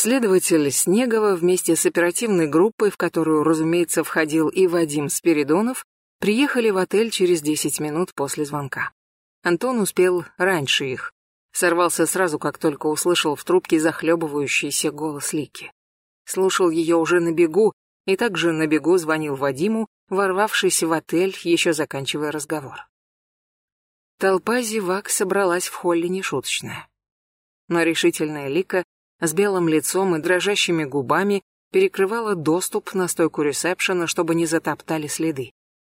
Следователь Снегова вместе с оперативной группой, в которую, разумеется, входил и Вадим Спиридонов, приехали в отель через 10 минут после звонка. Антон успел раньше их. Сорвался сразу, как только услышал в трубке захлебывающийся голос Лики. Слушал ее уже на бегу и также на бегу звонил Вадиму, ворвавшись в отель, еще заканчивая разговор. Толпа зевак собралась в холле нешуточная. Но решительная Лика с белым лицом и дрожащими губами перекрывала доступ на стойку ресепшена, чтобы не затоптали следы.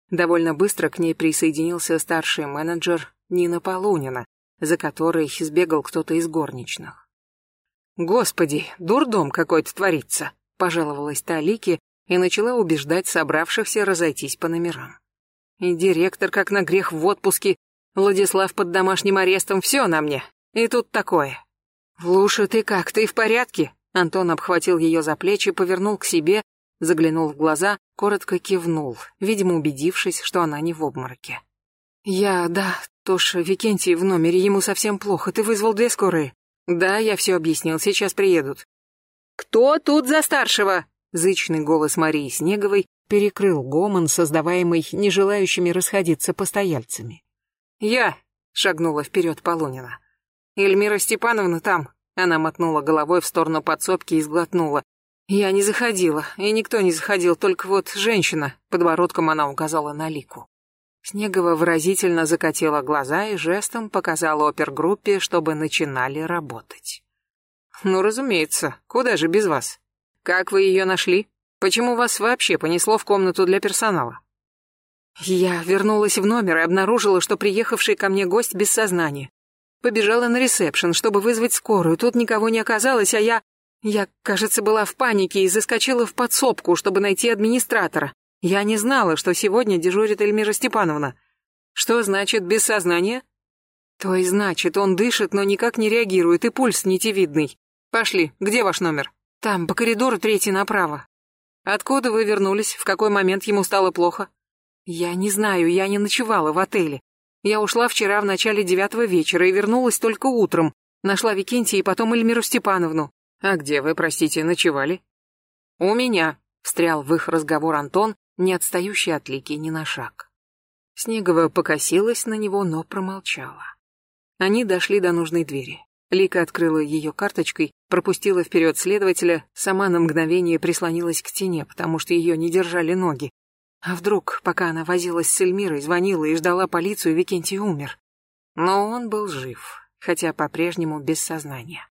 Довольно быстро к ней присоединился старший менеджер Нина Полунина, за которой сбегал кто-то из горничных. «Господи, дурдом какой-то творится», — пожаловалась та Лике и начала убеждать собравшихся разойтись по номерам. И директор, как на грех в отпуске, Владислав под домашним арестом, все на мне. И тут такое. «Луша, ты как, ты в порядке?» Антон обхватил ее за плечи, повернул к себе, заглянул в глаза, коротко кивнул, видимо, убедившись, что она не в обмороке. «Я, да, Тоша, Викентий в номере, ему совсем плохо, ты вызвал две скорые?» «Да, я все объяснил, сейчас приедут». «Кто тут за старшего?» Зычный голос Марии Снеговой перекрыл гомон, создаваемый нежелающими расходиться постояльцами. «Я», — шагнула вперед Полунина. Эльмира Степановна там. Она мотнула головой в сторону подсобки и сглотнула. Я не заходила, и никто не заходил, только вот женщина, подбородком она указала на Лику. Снегова выразительно закатила глаза и жестом показала опергруппе, чтобы начинали работать. «Ну, разумеется, куда же без вас? Как вы ее нашли? Почему вас вообще понесло в комнату для персонала?» Я вернулась в номер и обнаружила, что приехавший ко мне гость без сознания. Побежала на ресепшн, чтобы вызвать скорую. Тут никого не оказалось, а я... Я, кажется, была в панике и заскочила в подсобку, чтобы найти администратора. Я не знала, что сегодня дежурит Эльмира Степановна. Что значит без сознания? То и значит, он дышит, но никак не реагирует, и пульс нитевидный. Пошли, где ваш номер? Там, по коридору третий направо. Откуда вы вернулись? В какой момент ему стало плохо? Я не знаю, я не ночевала в отеле. Я ушла вчера в начале девятого вечера и вернулась только утром. Нашла Викентия и потом Эльмиру Степановну. А где вы, простите, ночевали? У меня, встрял в их разговор Антон, не отстающий от Лики ни на шаг. Снегова покосилась на него, но промолчала. Они дошли до нужной двери. Лика открыла ее карточкой, пропустила вперед следователя, сама на мгновение прислонилась к стене, потому что ее не держали ноги. А вдруг, пока она возилась с Эльмирой, звонила и ждала полицию, Викентий умер? Но он был жив, хотя по-прежнему без сознания.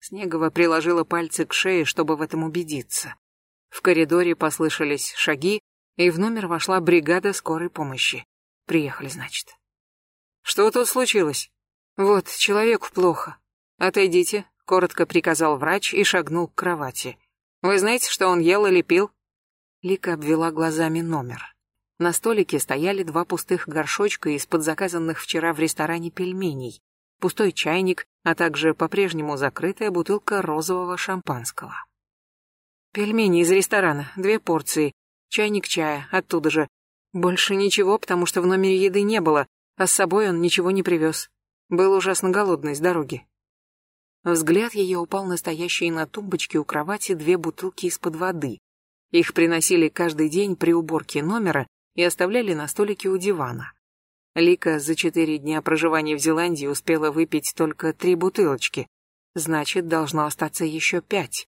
Снегова приложила пальцы к шее, чтобы в этом убедиться. В коридоре послышались шаги, и в номер вошла бригада скорой помощи. Приехали, значит. Что тут случилось? Вот, человеку плохо. Отойдите, коротко приказал врач и шагнул к кровати. Вы знаете, что он ел или пил? Лика обвела глазами номер. На столике стояли два пустых горшочка из-под заказанных вчера в ресторане пельменей, пустой чайник, а также по-прежнему закрытая бутылка розового шампанского. Пельмени из ресторана, две порции, чайник чая, оттуда же. Больше ничего, потому что в номере еды не было, а с собой он ничего не привез. Был ужасно голодный с дороги. Взгляд ее упал на стоящие на тумбочке у кровати две бутылки из-под воды, их приносили каждый день при уборке номера и оставляли на столике у дивана. Лика за четыре дня проживания в Зеландии успела выпить только три бутылочки. Значит, должно остаться еще пять.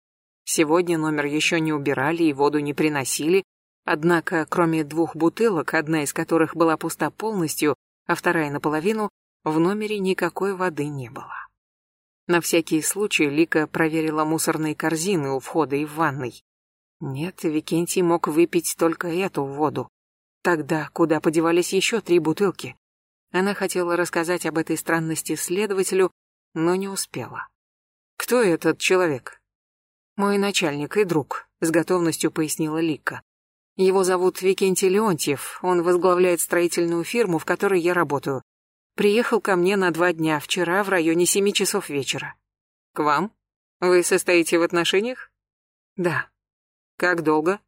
Сегодня номер еще не убирали и воду не приносили, однако кроме двух бутылок, одна из которых была пуста полностью, а вторая наполовину, в номере никакой воды не было. На всякий случай Лика проверила мусорные корзины у входа и в ванной. Нет, Викентий мог выпить только эту воду. Тогда куда подевались еще три бутылки? Она хотела рассказать об этой странности следователю, но не успела. «Кто этот человек?» «Мой начальник и друг», — с готовностью пояснила Лика. «Его зовут Викентий Леонтьев, он возглавляет строительную фирму, в которой я работаю. Приехал ко мне на два дня, вчера в районе семи часов вечера». «К вам? Вы состоите в отношениях?» «Да», как долго?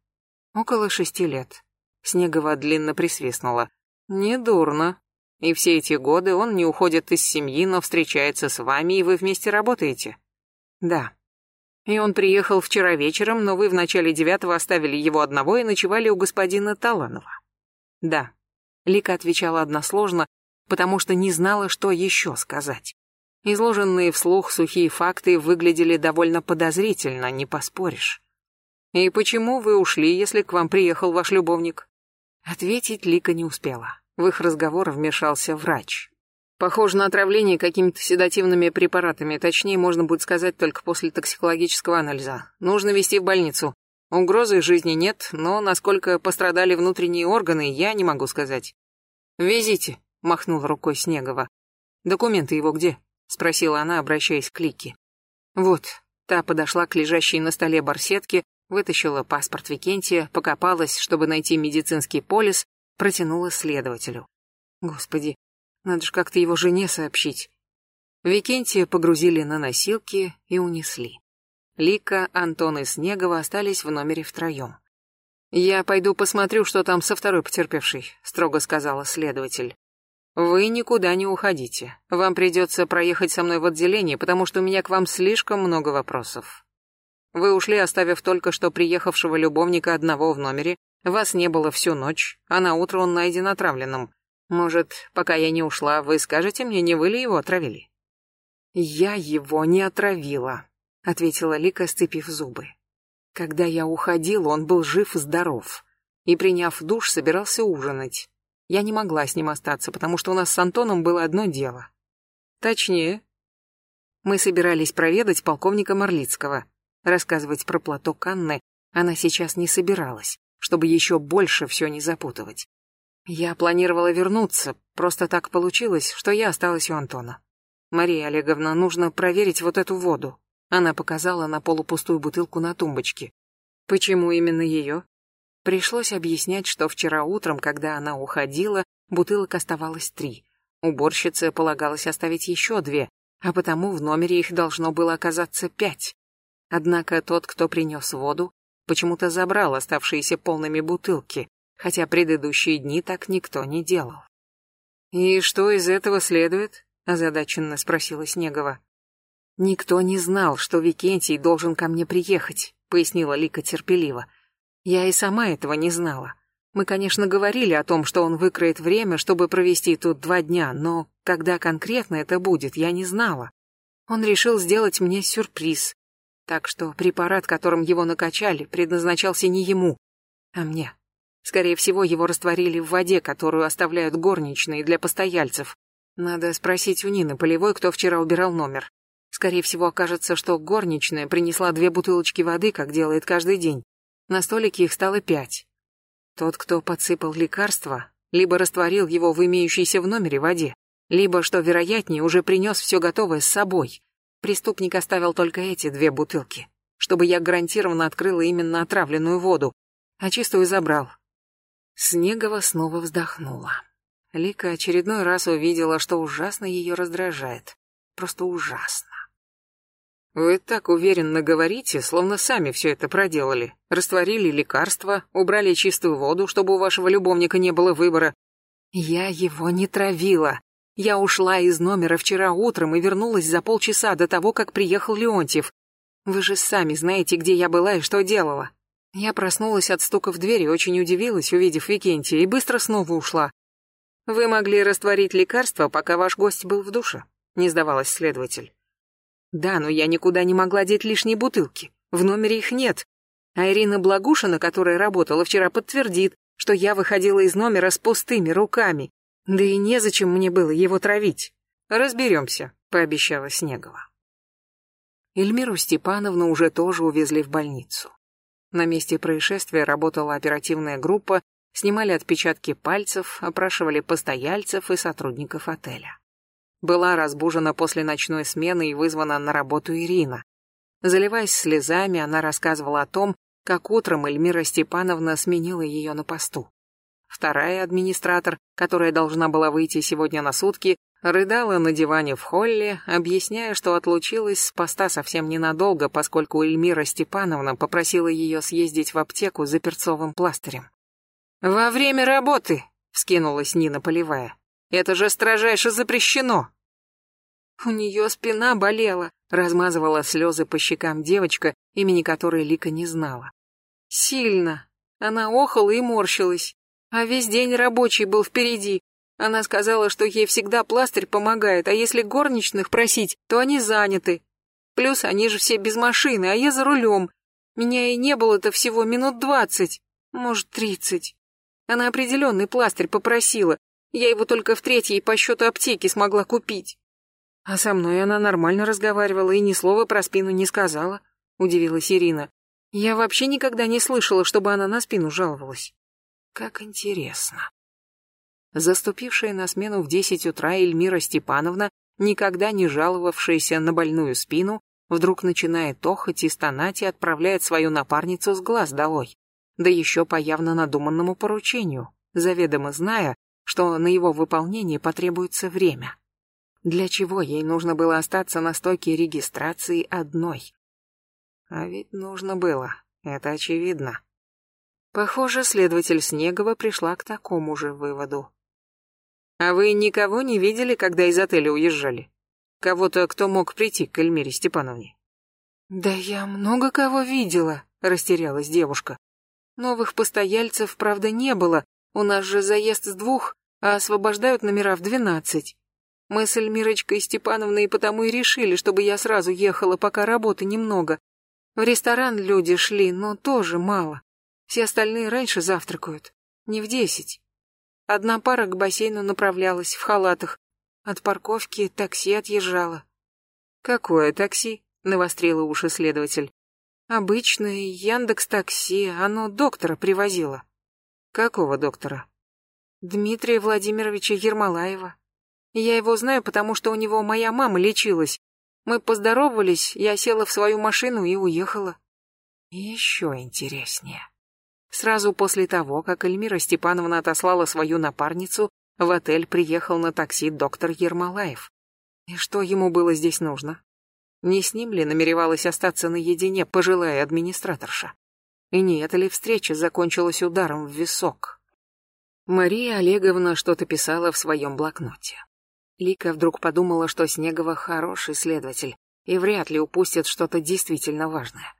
Около шести лет. Снегова длинно присвистнула. Недурно. И все эти годы он не уходит из семьи, но встречается с вами, и вы вместе работаете? Да. И он приехал вчера вечером, но вы в начале девятого оставили его одного и ночевали у господина Таланова. Да. Лика отвечала односложно, потому что не знала, что еще сказать. Изложенные вслух сухие факты выглядели довольно подозрительно, не поспоришь. «И почему вы ушли, если к вам приехал ваш любовник?» Ответить Лика не успела. В их разговор вмешался врач. Похоже на отравление какими-то седативными препаратами, точнее, можно будет сказать только после токсикологического анализа. Нужно везти в больницу. Угрозы жизни нет, но насколько пострадали внутренние органы, я не могу сказать. «Везите», — махнул рукой Снегова. «Документы его где?» — спросила она, обращаясь к Лике. «Вот». Та подошла к лежащей на столе барсетке, вытащила паспорт Викентия, покопалась, чтобы найти медицинский полис, протянула следователю. Господи, надо же как-то его жене сообщить. Викентия погрузили на носилки и унесли. Лика, Антон и Снегова остались в номере втроем. «Я пойду посмотрю, что там со второй потерпевшей», — строго сказала следователь. «Вы никуда не уходите. Вам придется проехать со мной в отделение, потому что у меня к вам слишком много вопросов. Вы ушли, оставив только что приехавшего любовника одного в номере, вас не было всю ночь, а на утро он найден отравленным. Может, пока я не ушла, вы скажете мне, не вы ли его отравили?» «Я его не отравила», — ответила Лика, сцепив зубы. «Когда я уходила, он был жив и здоров, и, приняв душ, собирался ужинать. Я не могла с ним остаться, потому что у нас с Антоном было одно дело. Точнее, мы собирались проведать полковника Марлицкого. Рассказывать про платок Анны она сейчас не собиралась, чтобы еще больше все не запутывать. Я планировала вернуться, просто так получилось, что я осталась у Антона. Мария Олеговна, нужно проверить вот эту воду. Она показала на полупустую бутылку на тумбочке. Почему именно ее? Пришлось объяснять, что вчера утром, когда она уходила, бутылок оставалось три. Уборщице полагалось оставить еще две, а потому в номере их должно было оказаться пять. Однако тот, кто принес воду, почему-то забрал оставшиеся полными бутылки, хотя предыдущие дни так никто не делал. «И что из этого следует?» – озадаченно спросила Снегова. «Никто не знал, что Викентий должен ко мне приехать», – пояснила Лика терпеливо. Я и сама этого не знала. Мы, конечно, говорили о том, что он выкроет время, чтобы провести тут два дня, но когда конкретно это будет, я не знала. Он решил сделать мне сюрприз. Так что препарат, которым его накачали, предназначался не ему, а мне. Скорее всего, его растворили в воде, которую оставляют горничные для постояльцев. Надо спросить у Нины Полевой, кто вчера убирал номер. Скорее всего, окажется, что горничная принесла две бутылочки воды, как делает каждый день. На столике их стало пять. Тот, кто подсыпал лекарство, либо растворил его в имеющейся в номере воде, либо, что вероятнее, уже принес все готовое с собой. Преступник оставил только эти две бутылки, чтобы я гарантированно открыла именно отравленную воду, а чистую забрал. Снегова снова вздохнула. Лика очередной раз увидела, что ужасно ее раздражает. Просто ужасно. Вы так уверенно говорите, словно сами все это проделали. Растворили лекарства, убрали чистую воду, чтобы у вашего любовника не было выбора. Я его не травила. Я ушла из номера вчера утром и вернулась за полчаса до того, как приехал Леонтьев. Вы же сами знаете, где я была и что делала. Я проснулась от стука в дверь и очень удивилась, увидев Викентия, и быстро снова ушла. Вы могли растворить лекарство, пока ваш гость был в душе, не сдавалась следователь. Да, но я никуда не могла деть лишние бутылки. В номере их нет. А Ирина Благушина, которая работала вчера, подтвердит, что я выходила из номера с пустыми руками. Да и незачем мне было его травить. Разберемся, пообещала Снегова. Эльмиру Степановну уже тоже увезли в больницу. На месте происшествия работала оперативная группа, снимали отпечатки пальцев, опрашивали постояльцев и сотрудников отеля. Была разбужена после ночной смены и вызвана на работу Ирина. Заливаясь слезами, она рассказывала о том, как утром Эльмира Степановна сменила ее на посту. Вторая администратор, которая должна была выйти сегодня на сутки, рыдала на диване в холле, объясняя, что отлучилась с поста совсем ненадолго, поскольку Эльмира Степановна попросила ее съездить в аптеку за перцовым пластырем. «Во время работы!» — вскинулась Нина Полевая. Это же строжайше запрещено. У нее спина болела, размазывала слезы по щекам девочка, имени которой Лика не знала. Сильно. Она охала и морщилась. А весь день рабочий был впереди. Она сказала, что ей всегда пластырь помогает, а если горничных просить, то они заняты. Плюс они же все без машины, а я за рулем. Меня и не было-то всего минут двадцать, может, тридцать. Она определенный пластырь попросила. Я его только в третьей по счету аптеки смогла купить. А со мной она нормально разговаривала и ни слова про спину не сказала, удивилась Ирина. Я вообще никогда не слышала, чтобы она на спину жаловалась. Как интересно. Заступившая на смену в десять утра Эльмира Степановна, никогда не жаловавшаяся на больную спину, вдруг начинает охать и стонать и отправляет свою напарницу с глаз долой. Да еще по явно надуманному поручению, заведомо зная, что на его выполнение потребуется время. Для чего ей нужно было остаться на стойке регистрации одной? А ведь нужно было, это очевидно. Похоже, следователь Снегова пришла к такому же выводу. «А вы никого не видели, когда из отеля уезжали? Кого-то, кто мог прийти к Эльмире Степановне?» «Да я много кого видела», — растерялась девушка. «Новых постояльцев, правда, не было. У нас же заезд с двух, а освобождают номера в двенадцать. Мы с Эльмирочкой Степановной потому и решили, чтобы я сразу ехала, пока работы немного. В ресторан люди шли, но тоже мало. Все остальные раньше завтракают. Не в десять. Одна пара к бассейну направлялась в халатах. От парковки такси отъезжало. «Какое такси?» — навострила уши следователь. «Обычное Яндекс Такси, оно доктора привозило». «Какого доктора?» «Дмитрия Владимировича Ермолаева. Я его знаю, потому что у него моя мама лечилась. Мы поздоровались, я села в свою машину и уехала». «Еще интереснее». Сразу после того, как Эльмира Степановна отослала свою напарницу, в отель приехал на такси доктор Ермолаев. И что ему было здесь нужно? Не с ним ли намеревалась остаться наедине пожилая администраторша? И не эта ли встреча закончилась ударом в висок? Мария Олеговна что-то писала в своем блокноте. Лика вдруг подумала, что Снегова хороший следователь и вряд ли упустит что-то действительно важное.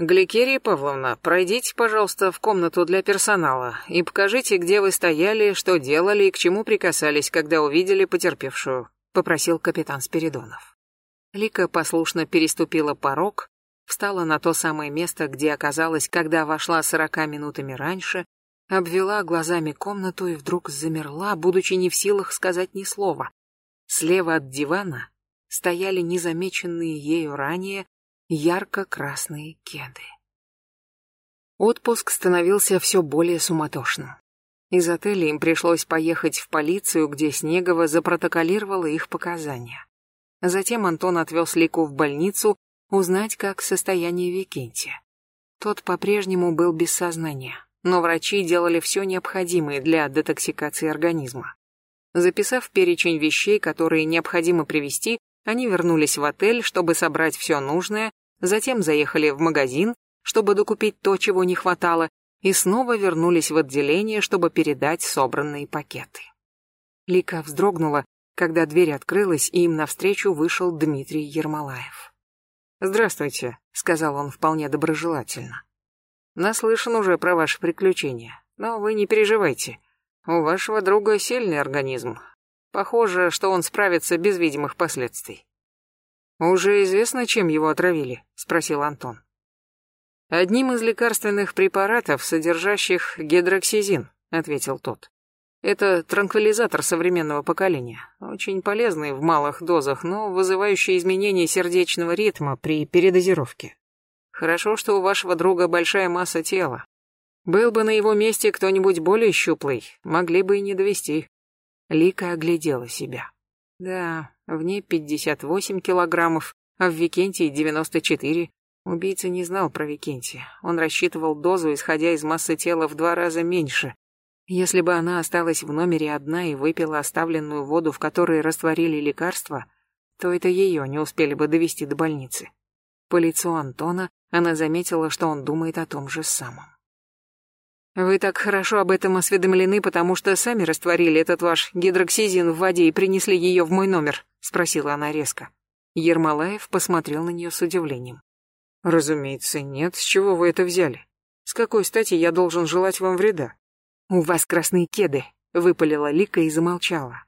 «Гликерия Павловна, пройдите, пожалуйста, в комнату для персонала и покажите, где вы стояли, что делали и к чему прикасались, когда увидели потерпевшую», — попросил капитан Спиридонов. Лика послушно переступила порог, встала на то самое место, где оказалась, когда вошла сорока минутами раньше, обвела глазами комнату и вдруг замерла, будучи не в силах сказать ни слова. Слева от дивана стояли незамеченные ею ранее ярко-красные кеды. Отпуск становился все более суматошным. Из отеля им пришлось поехать в полицию, где Снегова запротоколировала их показания. Затем Антон отвез Лику в больницу узнать, как состояние Викентия. Тот по-прежнему был без сознания, но врачи делали все необходимое для детоксикации организма. Записав перечень вещей, которые необходимо привезти, они вернулись в отель, чтобы собрать все нужное, затем заехали в магазин, чтобы докупить то, чего не хватало, и снова вернулись в отделение, чтобы передать собранные пакеты. Лика вздрогнула, когда дверь открылась, и им навстречу вышел Дмитрий Ермолаев. «Здравствуйте», — сказал он вполне доброжелательно. «Наслышан уже про ваши приключения, но вы не переживайте. У вашего друга сильный организм, Похоже, что он справится без видимых последствий. «Уже известно, чем его отравили?» — спросил Антон. «Одним из лекарственных препаратов, содержащих гидроксизин», — ответил тот. «Это транквилизатор современного поколения, очень полезный в малых дозах, но вызывающий изменения сердечного ритма при передозировке. Хорошо, что у вашего друга большая масса тела. Был бы на его месте кто-нибудь более щуплый, могли бы и не довести. Лика оглядела себя. Да, в ней 58 килограммов, а в Викентии 94. Убийца не знал про Викентия. Он рассчитывал дозу, исходя из массы тела в два раза меньше. Если бы она осталась в номере одна и выпила оставленную воду, в которой растворили лекарства, то это ее не успели бы довести до больницы. По лицу Антона она заметила, что он думает о том же самом. Вы так хорошо об этом осведомлены, потому что сами растворили этот ваш гидроксизин в воде и принесли ее в мой номер, спросила она резко. Ермолаев посмотрел на нее с удивлением. Разумеется, нет. С чего вы это взяли? С какой стати я должен желать вам вреда? У вас красные кеды, выпалила Лика и замолчала.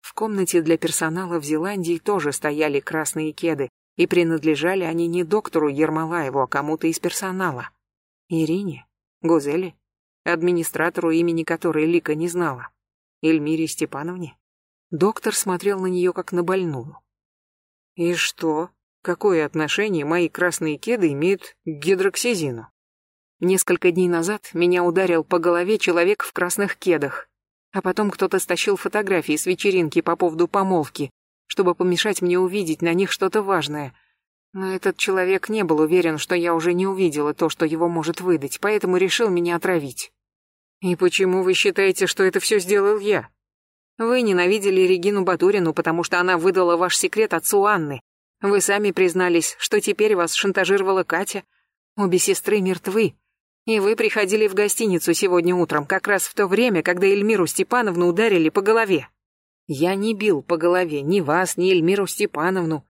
В комнате для персонала в Зеландии тоже стояли красные кеды, и принадлежали они не доктору Ермолаеву, а кому-то из персонала. Ирине? Гузели? Администратору, имени которой Лика не знала. Эльмире Степановне? Доктор смотрел на нее как на больную. И что? Какое отношение мои красные кеды имеют к гидроксизину? Несколько дней назад меня ударил по голове человек в красных кедах, а потом кто-то стащил фотографии с вечеринки по поводу помолвки, чтобы помешать мне увидеть на них что-то важное. Но этот человек не был уверен, что я уже не увидела то, что его может выдать, поэтому решил меня отравить. И почему вы считаете, что это все сделал я? Вы ненавидели Регину Батурину, потому что она выдала ваш секрет отцу Анны. Вы сами признались, что теперь вас шантажировала Катя. Обе сестры мертвы. И вы приходили в гостиницу сегодня утром, как раз в то время, когда Эльмиру Степановну ударили по голове. Я не бил по голове ни вас, ни Эльмиру Степановну.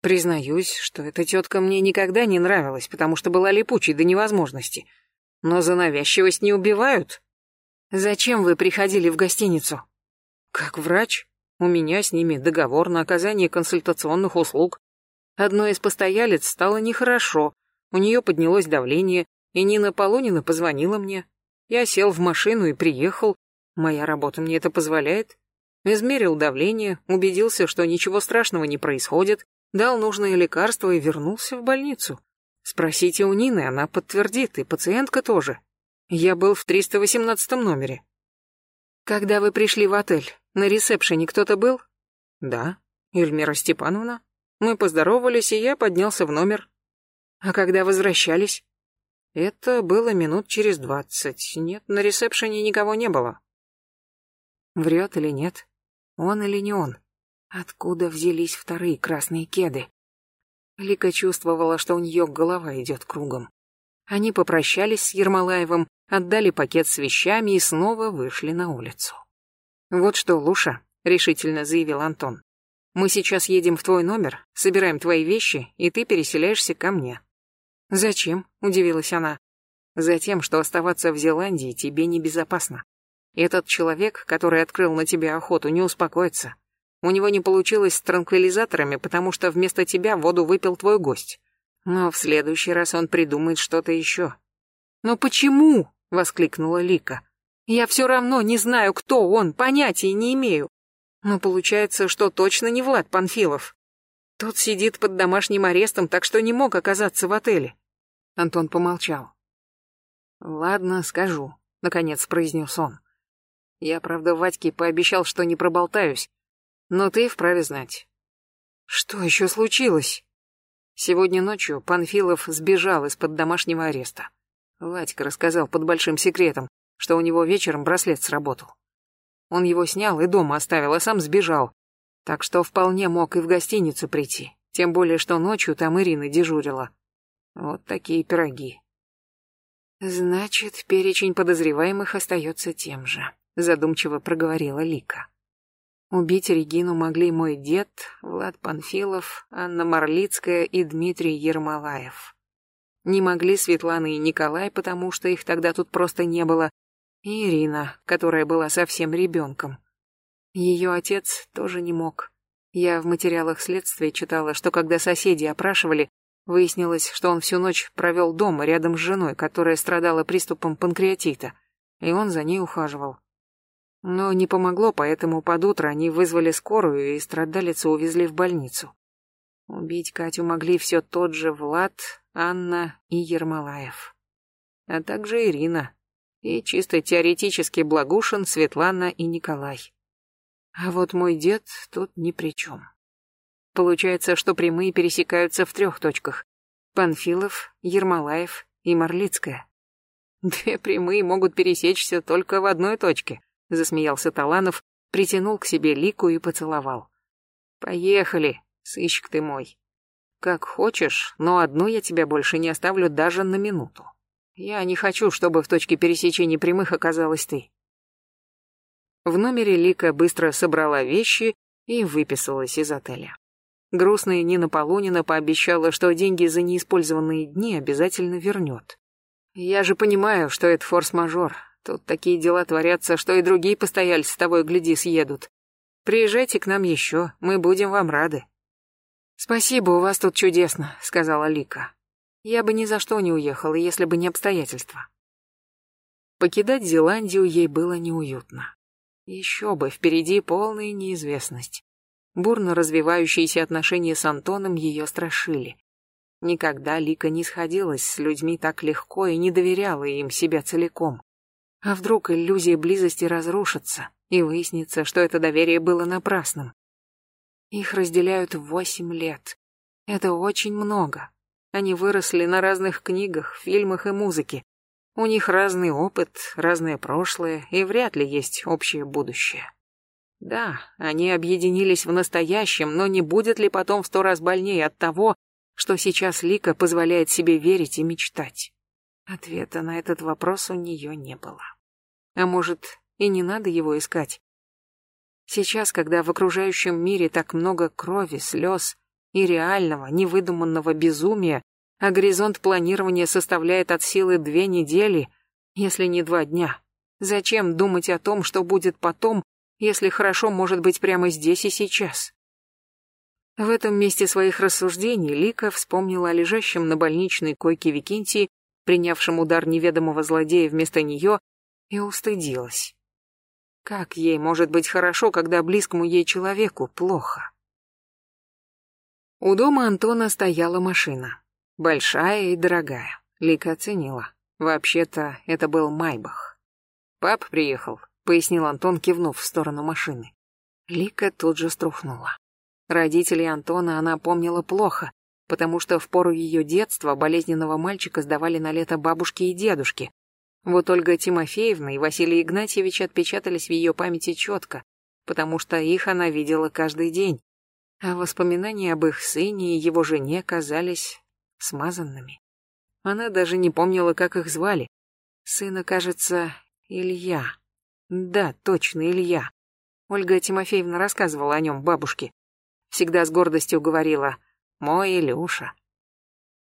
Признаюсь, что эта тетка мне никогда не нравилась, потому что была липучей до невозможности. Но за навязчивость не убивают. Зачем вы приходили в гостиницу? Как врач? У меня с ними договор на оказание консультационных услуг. Одной из постоялец стало нехорошо, у нее поднялось давление, и Нина Полунина позвонила мне. Я сел в машину и приехал. Моя работа мне это позволяет. Измерил давление, убедился, что ничего страшного не происходит, дал нужное лекарство и вернулся в больницу. Спросите у Нины, она подтвердит, и пациентка тоже. Я был в 318 номере. Когда вы пришли в отель, на ресепшене кто-то был? Да, Эльмира Степановна. Мы поздоровались, и я поднялся в номер. А когда возвращались? Это было минут через двадцать. Нет, на ресепшене никого не было. Врет или нет? Он или не он? Откуда взялись вторые красные кеды? Лика чувствовала, что у нее голова идет кругом. Они попрощались с Ермолаевым, отдали пакет с вещами и снова вышли на улицу. «Вот что, Луша», — решительно заявил Антон. «Мы сейчас едем в твой номер, собираем твои вещи, и ты переселяешься ко мне». «Зачем?» — удивилась она. «Затем, что оставаться в Зеландии тебе небезопасно. Этот человек, который открыл на тебя охоту, не успокоится. У него не получилось с транквилизаторами, потому что вместо тебя воду выпил твой гость. Но в следующий раз он придумает что-то еще». «Но почему?» — воскликнула Лика. Я все равно не знаю, кто он, понятия не имею. Но получается, что точно не Влад Панфилов. Тот сидит под домашним арестом, так что не мог оказаться в отеле. Антон помолчал. «Ладно, скажу», — наконец произнес он. «Я, правда, Вадьке пообещал, что не проболтаюсь, но ты вправе знать». «Что еще случилось?» Сегодня ночью Панфилов сбежал из-под домашнего ареста. Вадька рассказал под большим секретом что у него вечером браслет сработал. Он его снял и дома оставил, а сам сбежал. Так что вполне мог и в гостиницу прийти. Тем более, что ночью там Ирина дежурила. Вот такие пироги. Значит, перечень подозреваемых остается тем же, задумчиво проговорила Лика. Убить Регину могли мой дед, Влад Панфилов, Анна Марлицкая и Дмитрий Ермолаев. Не могли Светлана и Николай, потому что их тогда тут просто не было, Ирина, которая была совсем ребенком. Ее отец тоже не мог. Я в материалах следствия читала, что когда соседи опрашивали, выяснилось, что он всю ночь провел дома рядом с женой, которая страдала приступом панкреатита, и он за ней ухаживал. Но не помогло, поэтому под утро они вызвали скорую и страдалицу увезли в больницу. Убить Катю могли все тот же Влад, Анна и Ермолаев. А также Ирина, и чисто теоретически Благушин, Светлана и Николай. А вот мой дед тут ни при чем. Получается, что прямые пересекаются в трех точках. Панфилов, Ермолаев и Марлицкая. Две прямые могут пересечься только в одной точке, засмеялся Таланов, притянул к себе Лику и поцеловал. Поехали, сыщик ты мой. Как хочешь, но одну я тебя больше не оставлю даже на минуту. Я не хочу, чтобы в точке пересечения прямых оказалась ты. В номере Лика быстро собрала вещи и выписалась из отеля. Грустная Нина Полунина пообещала, что деньги за неиспользованные дни обязательно вернет. Я же понимаю, что это форс-мажор. Тут такие дела творятся, что и другие постояльцы с тобой, гляди, съедут. Приезжайте к нам еще, мы будем вам рады. Спасибо, у вас тут чудесно, сказала Лика. Я бы ни за что не уехала, если бы не обстоятельства. Покидать Зеландию ей было неуютно. Еще бы, впереди полная неизвестность. Бурно развивающиеся отношения с Антоном ее страшили. Никогда Лика не сходилась с людьми так легко и не доверяла им себя целиком. А вдруг иллюзия близости разрушится, и выяснится, что это доверие было напрасным. Их разделяют восемь лет. Это очень много. Они выросли на разных книгах, фильмах и музыке. У них разный опыт, разное прошлое, и вряд ли есть общее будущее. Да, они объединились в настоящем, но не будет ли потом в сто раз больнее от того, что сейчас Лика позволяет себе верить и мечтать? Ответа на этот вопрос у нее не было. А может, и не надо его искать? Сейчас, когда в окружающем мире так много крови, слез и реального, невыдуманного безумия, а горизонт планирования составляет от силы две недели, если не два дня, зачем думать о том, что будет потом, если хорошо может быть прямо здесь и сейчас. В этом месте своих рассуждений Лика вспомнила о лежащем на больничной койке Викентии, принявшем удар неведомого злодея вместо нее, и устыдилась. Как ей может быть хорошо, когда близкому ей человеку плохо? У дома Антона стояла машина. Большая и дорогая. Лика оценила. Вообще-то, это был Майбах. «Пап приехал», пояснил Антон, кивнув в сторону машины. Лика тут же струхнула. Родителей Антона она помнила плохо, потому что в пору ее детства болезненного мальчика сдавали на лето бабушки и дедушки. Вот Ольга Тимофеевна и Василий Игнатьевич отпечатались в ее памяти четко, потому что их она видела каждый день, а воспоминания об их сыне и его жене казались смазанными. Она даже не помнила, как их звали. Сына, кажется, Илья. Да, точно, Илья. Ольга Тимофеевна рассказывала о нем бабушке. Всегда с гордостью говорила «Мой Илюша».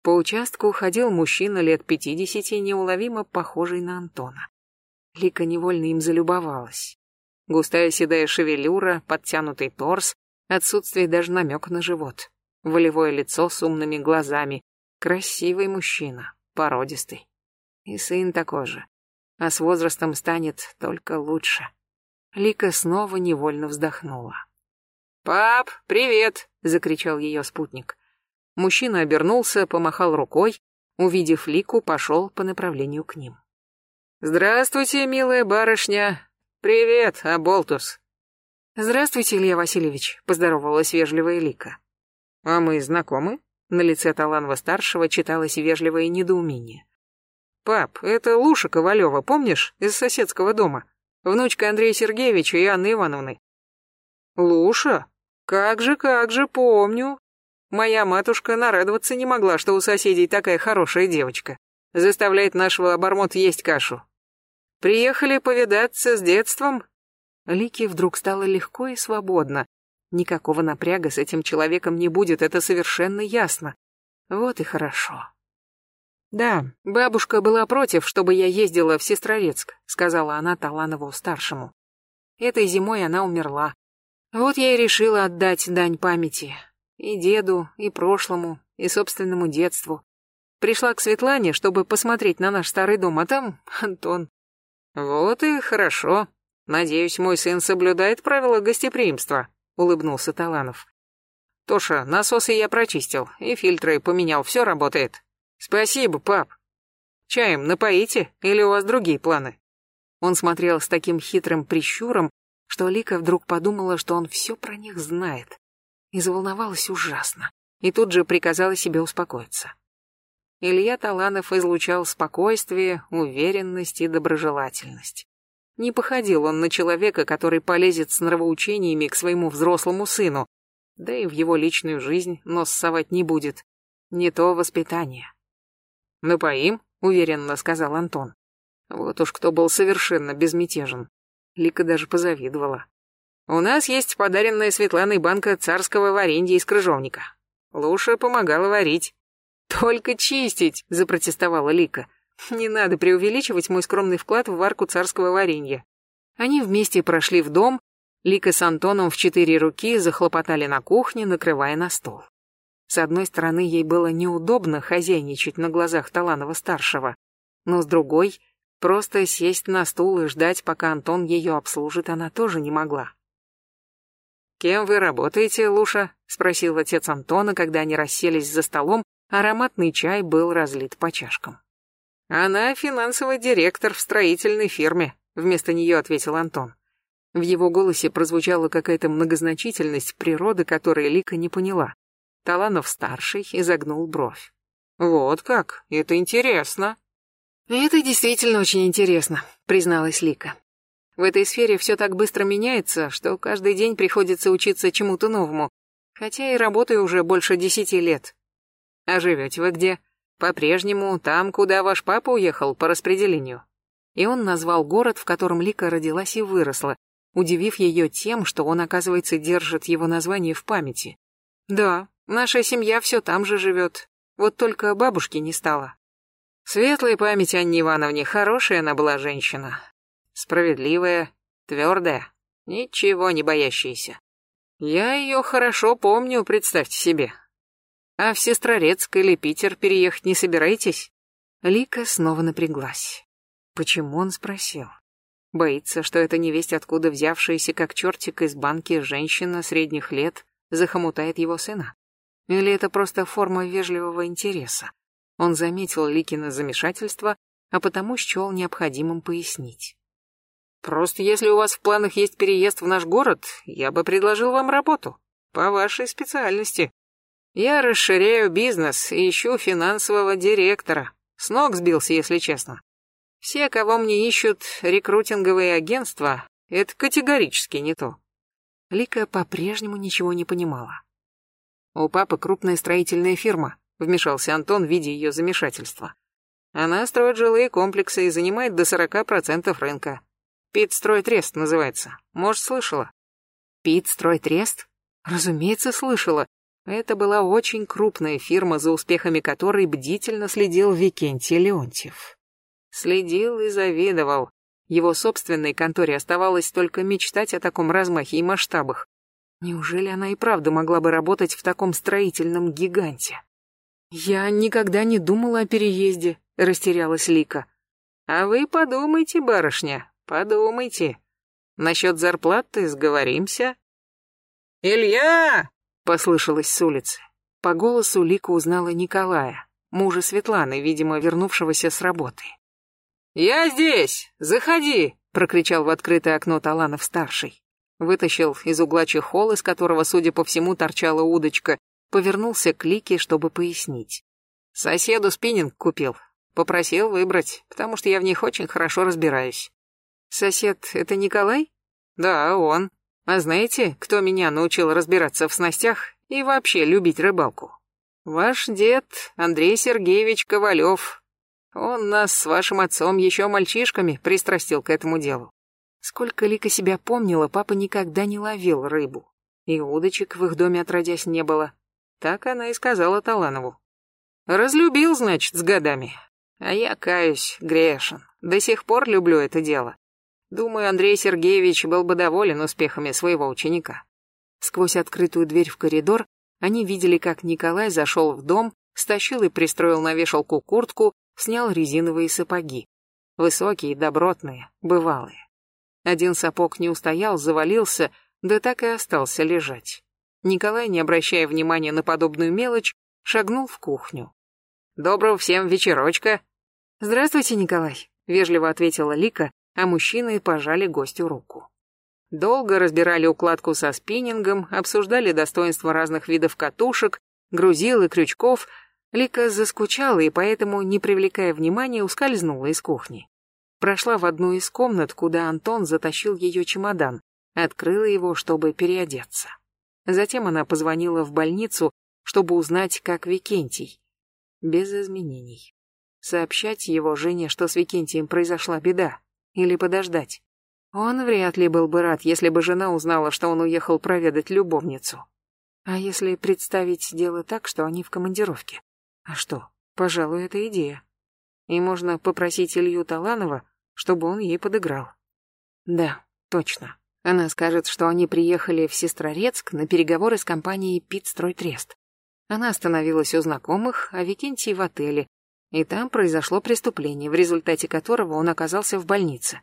По участку ходил мужчина лет пятидесяти, неуловимо похожий на Антона. Лика невольно им залюбовалась. Густая седая шевелюра, подтянутый торс, отсутствие даже намека на живот. Волевое лицо с умными глазами. Красивый мужчина, породистый. И сын такой же а с возрастом станет только лучше. Лика снова невольно вздохнула. «Пап, привет!» — закричал ее спутник. Мужчина обернулся, помахал рукой, увидев Лику, пошел по направлению к ним. «Здравствуйте, милая барышня! Привет, Аболтус!» «Здравствуйте, Илья Васильевич», — поздоровалась вежливая Лика. «А мы знакомы?» На лице Таланова-старшего читалось вежливое недоумение. «Пап, это Луша Ковалева, помнишь, из соседского дома? Внучка Андрея Сергеевича и Анны Ивановны». «Луша? Как же, как же, помню. Моя матушка нарадоваться не могла, что у соседей такая хорошая девочка. Заставляет нашего обормота есть кашу. Приехали повидаться с детством?» Лике вдруг стало легко и свободно. Никакого напряга с этим человеком не будет, это совершенно ясно. Вот и хорошо. «Да, бабушка была против, чтобы я ездила в Сестрорецк», сказала она Таланову-старшему. Этой зимой она умерла. Вот я и решила отдать дань памяти. И деду, и прошлому, и собственному детству. Пришла к Светлане, чтобы посмотреть на наш старый дом, а там Антон. Вот и хорошо. Надеюсь, мой сын соблюдает правила гостеприимства, улыбнулся Таланов. Тоша, насосы я прочистил, и фильтры поменял, все работает. «Спасибо, пап. Чаем напоите или у вас другие планы?» Он смотрел с таким хитрым прищуром, что Лика вдруг подумала, что он все про них знает. И заволновалась ужасно. И тут же приказала себе успокоиться. Илья Таланов излучал спокойствие, уверенность и доброжелательность. Не походил он на человека, который полезет с нравоучениями к своему взрослому сыну, да и в его личную жизнь нос совать не будет. Не то воспитание. «Напоим?» — уверенно сказал Антон. Вот уж кто был совершенно безмятежен. Лика даже позавидовала. У нас есть подаренная Светланой банка царского варенья из крыжовника. Луша помогала варить. Только чистить, запротестовала Лика. Не надо преувеличивать мой скромный вклад в варку царского варенья. Они вместе прошли в дом, Лика с Антоном в четыре руки захлопотали на кухне, накрывая на стол. С одной стороны, ей было неудобно хозяйничать на глазах Таланова-старшего, но с другой, просто сесть на стул и ждать, пока Антон ее обслужит, она тоже не могла. «Кем вы работаете, Луша?» — спросил отец Антона, когда они расселись за столом, ароматный чай был разлит по чашкам. «Она финансовый директор в строительной фирме», — вместо нее ответил Антон. В его голосе прозвучала какая-то многозначительность природы, которой Лика не поняла. Таланов-старший изогнул бровь. «Вот как? Это интересно». «Это действительно очень интересно», — призналась Лика. «В этой сфере все так быстро меняется, что каждый день приходится учиться чему-то новому, хотя и работаю уже больше десяти лет. А живете вы где? По-прежнему там, куда ваш папа уехал по распределению». И он назвал город, в котором Лика родилась и выросла, удивив ее тем, что он, оказывается, держит его название в памяти. «Да, Наша семья все там же живет. Вот только бабушки не стало. Светлая память Анне Ивановне, хорошая она была женщина. Справедливая, твердая, ничего не боящаяся. Я ее хорошо помню, представьте себе. А в Сестрорецк или Питер переехать не собираетесь? Лика снова напряглась. Почему он спросил? Боится, что это невесть откуда взявшаяся как чертик из банки женщина средних лет захомутает его сына. Или это просто форма вежливого интереса? Он заметил Ликина замешательство, а потому счел необходимым пояснить. «Просто если у вас в планах есть переезд в наш город, я бы предложил вам работу. По вашей специальности. Я расширяю бизнес и ищу финансового директора. С ног сбился, если честно. Все, кого мне ищут рекрутинговые агентства, это категорически не то». Лика по-прежнему ничего не понимала. У папы крупная строительная фирма, вмешался Антон, видя ее замешательство. Она строит жилые комплексы и занимает до 40% рынка. Питстройтрест называется. Может, слышала? Питстройтрест? Разумеется, слышала. Это была очень крупная фирма, за успехами которой бдительно следил Викентий Леонтьев. Следил и завидовал. Его собственной конторе оставалось только мечтать о таком размахе и масштабах. Неужели она и правда могла бы работать в таком строительном гиганте? Я никогда не думала о переезде, растерялась Лика. А вы подумайте, барышня, подумайте. Насчет зарплаты сговоримся. Илья! Послышалось с улицы. По голосу Лика узнала Николая, мужа Светланы, видимо, вернувшегося с работы. «Я здесь! Заходи!» — прокричал в открытое окно Таланов-старший вытащил из угла чехол, из которого, судя по всему, торчала удочка, повернулся к Лике, чтобы пояснить. Соседу спиннинг купил. Попросил выбрать, потому что я в них очень хорошо разбираюсь. Сосед — это Николай? Да, он. А знаете, кто меня научил разбираться в снастях и вообще любить рыбалку? Ваш дед Андрей Сергеевич Ковалев. Он нас с вашим отцом еще мальчишками пристрастил к этому делу. Сколько Лика себя помнила, папа никогда не ловил рыбу. И удочек в их доме отродясь не было. Так она и сказала Таланову. Разлюбил, значит, с годами. А я каюсь, грешен. До сих пор люблю это дело. Думаю, Андрей Сергеевич был бы доволен успехами своего ученика. Сквозь открытую дверь в коридор они видели, как Николай зашел в дом, стащил и пристроил на вешалку куртку, снял резиновые сапоги. Высокие, добротные, бывалые. Один сапог не устоял, завалился, да так и остался лежать. Николай, не обращая внимания на подобную мелочь, шагнул в кухню. «Доброго всем вечерочка!» «Здравствуйте, Николай», — вежливо ответила Лика, а мужчины пожали гостю руку. Долго разбирали укладку со спиннингом, обсуждали достоинства разных видов катушек, грузил и крючков. Лика заскучала и поэтому, не привлекая внимания, ускользнула из кухни. Прошла в одну из комнат, куда Антон затащил ее чемодан, открыла его, чтобы переодеться. Затем она позвонила в больницу, чтобы узнать, как Викентий. Без изменений. Сообщать его жене, что с Викентием произошла беда, или подождать. Он вряд ли был бы рад, если бы жена узнала, что он уехал проведать любовницу. А если представить дело так, что они в командировке? А что, пожалуй, это идея. И можно попросить Илью Таланова, чтобы он ей подыграл. Да, точно. Она скажет, что они приехали в Сестрорецк на переговоры с компанией «Питстройтрест». Она остановилась у знакомых, а Викентий в отеле, и там произошло преступление, в результате которого он оказался в больнице.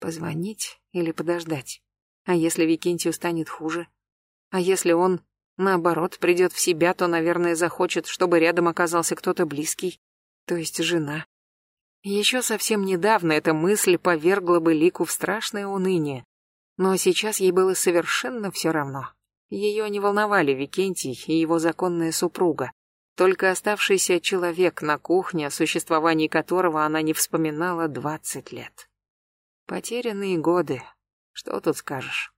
Позвонить или подождать? А если Викентию станет хуже? А если он, наоборот, придет в себя, то, наверное, захочет, чтобы рядом оказался кто-то близкий, то есть жена. Еще совсем недавно эта мысль повергла бы Лику в страшное уныние, но сейчас ей было совершенно все равно. Ее не волновали Викентий и его законная супруга, только оставшийся человек на кухне, о существовании которого она не вспоминала двадцать лет. Потерянные годы. Что тут скажешь?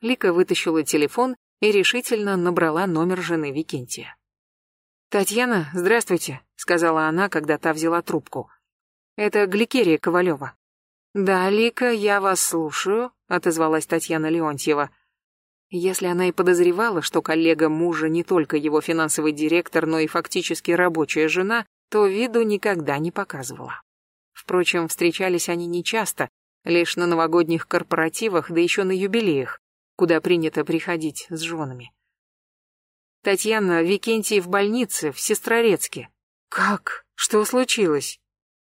Лика вытащила телефон и решительно набрала номер жены Викентия. «Татьяна, здравствуйте», — сказала она, когда та взяла трубку. «Это Гликерия Ковалева». «Да, Лика, я вас слушаю», — отозвалась Татьяна Леонтьева. Если она и подозревала, что коллега мужа не только его финансовый директор, но и фактически рабочая жена, то виду никогда не показывала. Впрочем, встречались они нечасто, Лишь на новогодних корпоративах, да еще на юбилеях, куда принято приходить с женами. Татьяна Викентий в больнице, в Сестрорецке. Как? Что случилось?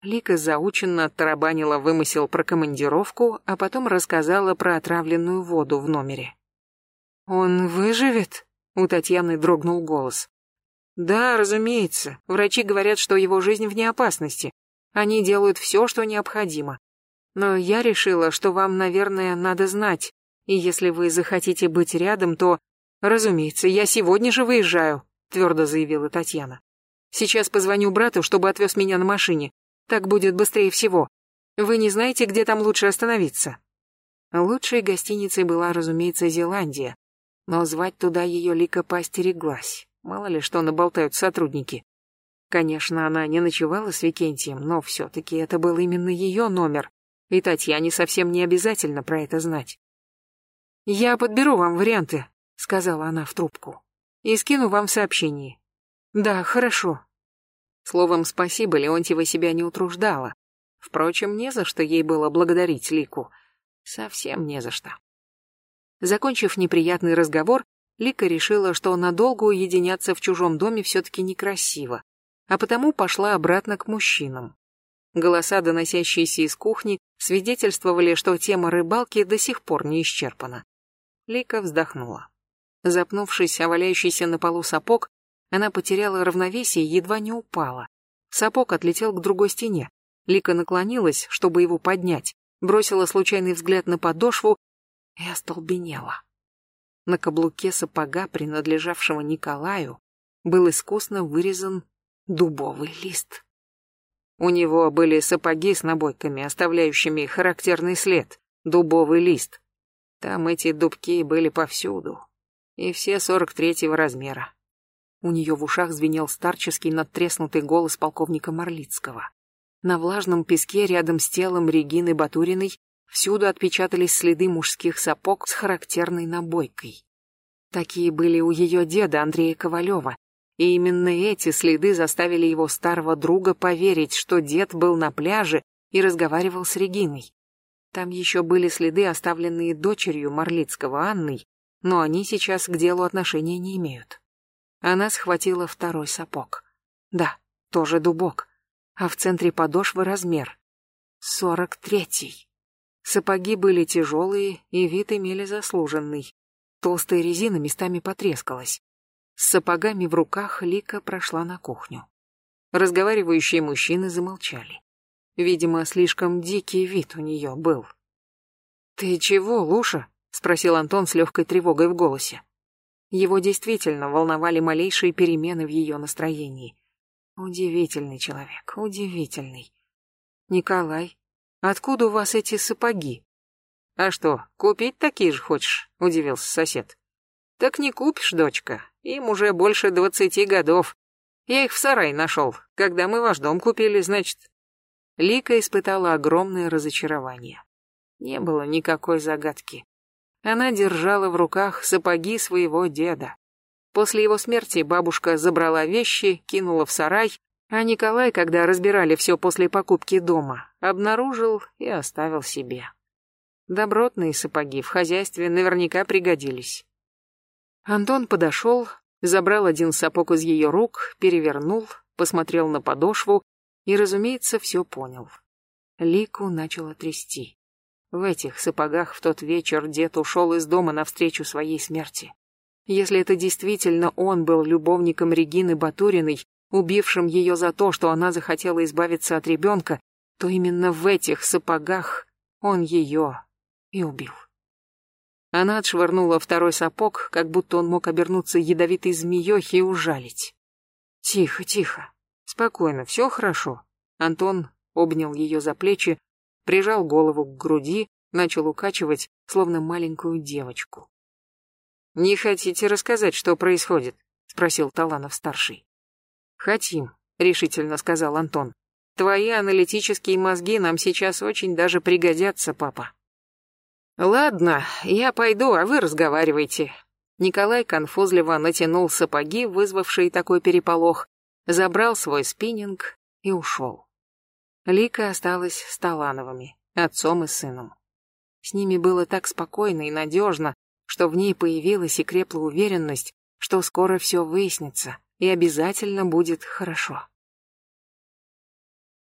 Лика заученно тарабанила вымысел про командировку, а потом рассказала про отравленную воду в номере. «Он выживет?» — у Татьяны дрогнул голос. «Да, разумеется. Врачи говорят, что его жизнь вне опасности. Они делают все, что необходимо. Но я решила, что вам, наверное, надо знать. И если вы захотите быть рядом, то... Разумеется, я сегодня же выезжаю, твердо заявила Татьяна. Сейчас позвоню брату, чтобы отвез меня на машине. Так будет быстрее всего. Вы не знаете, где там лучше остановиться? Лучшей гостиницей была, разумеется, Зеландия. Но звать туда ее Лика поостереглась. Мало ли что наболтают сотрудники. Конечно, она не ночевала с Викентием, но все-таки это был именно ее номер, и Татьяне совсем не обязательно про это знать. «Я подберу вам варианты», — сказала она в трубку. «И скину вам сообщение». «Да, хорошо». Словом, спасибо, Леонтьева себя не утруждала. Впрочем, не за что ей было благодарить Лику. Совсем не за что. Закончив неприятный разговор, Лика решила, что надолго уединяться в чужом доме все-таки некрасиво, а потому пошла обратно к мужчинам. Голоса, доносящиеся из кухни, свидетельствовали, что тема рыбалки до сих пор не исчерпана. Лика вздохнула. Запнувшись о валяющийся на полу сапог, она потеряла равновесие и едва не упала. Сапог отлетел к другой стене. Лика наклонилась, чтобы его поднять, бросила случайный взгляд на подошву и остолбенела. На каблуке сапога, принадлежавшего Николаю, был искусно вырезан дубовый лист. У него были сапоги с набойками, оставляющими характерный след, дубовый лист. Там эти дубки были повсюду. И все сорок третьего размера. У нее в ушах звенел старческий надтреснутый голос полковника Марлицкого. На влажном песке рядом с телом Регины Батуриной всюду отпечатались следы мужских сапог с характерной набойкой. Такие были у ее деда Андрея Ковалева, и именно эти следы заставили его старого друга поверить, что дед был на пляже и разговаривал с Региной. Там еще были следы, оставленные дочерью Марлицкого Анной, но они сейчас к делу отношения не имеют. Она схватила второй сапог. Да, тоже дубок. А в центре подошвы размер. Сорок третий. Сапоги были тяжелые, и вид имели заслуженный. Толстая резина местами потрескалась. С сапогами в руках Лика прошла на кухню. Разговаривающие мужчины замолчали. Видимо, слишком дикий вид у нее был. «Ты чего, Луша?» — спросил Антон с легкой тревогой в голосе. Его действительно волновали малейшие перемены в ее настроении. Удивительный человек, удивительный. «Николай, откуда у вас эти сапоги?» «А что, купить такие же хочешь?» — удивился сосед. «Так не купишь, дочка. Им уже больше двадцати годов. Я их в сарай нашел, когда мы ваш дом купили, значит. Лика испытала огромное разочарование. не было никакой загадки. Она держала в руках сапоги своего деда. После его смерти бабушка забрала вещи, кинула в сарай, а Николай, когда разбирали все после покупки дома, обнаружил и оставил себе. Добротные сапоги в хозяйстве наверняка пригодились. Антон подошел, забрал один сапог из ее рук, перевернул, посмотрел на подошву и, разумеется, все понял. Лику начало трясти. В этих сапогах в тот вечер дед ушел из дома навстречу своей смерти. Если это действительно он был любовником Регины Батуриной, убившим ее за то, что она захотела избавиться от ребенка, то именно в этих сапогах он ее и убил. Она отшвырнула второй сапог, как будто он мог обернуться ядовитой змеей и ужалить. «Тихо, тихо. Спокойно, все хорошо». Антон обнял ее за плечи, прижал голову к груди, начал укачивать, словно маленькую девочку. «Не хотите рассказать, что происходит?» — спросил Таланов-старший. «Хотим», — решительно сказал Антон. «Твои аналитические мозги нам сейчас очень даже пригодятся, папа». «Ладно, я пойду, а вы разговаривайте». Николай конфузливо натянул сапоги, вызвавшие такой переполох, забрал свой спиннинг и ушел. Лика осталась с Талановыми, отцом и сыном. С ними было так спокойно и надежно, что в ней появилась и крепла уверенность, что скоро все выяснится и обязательно будет хорошо.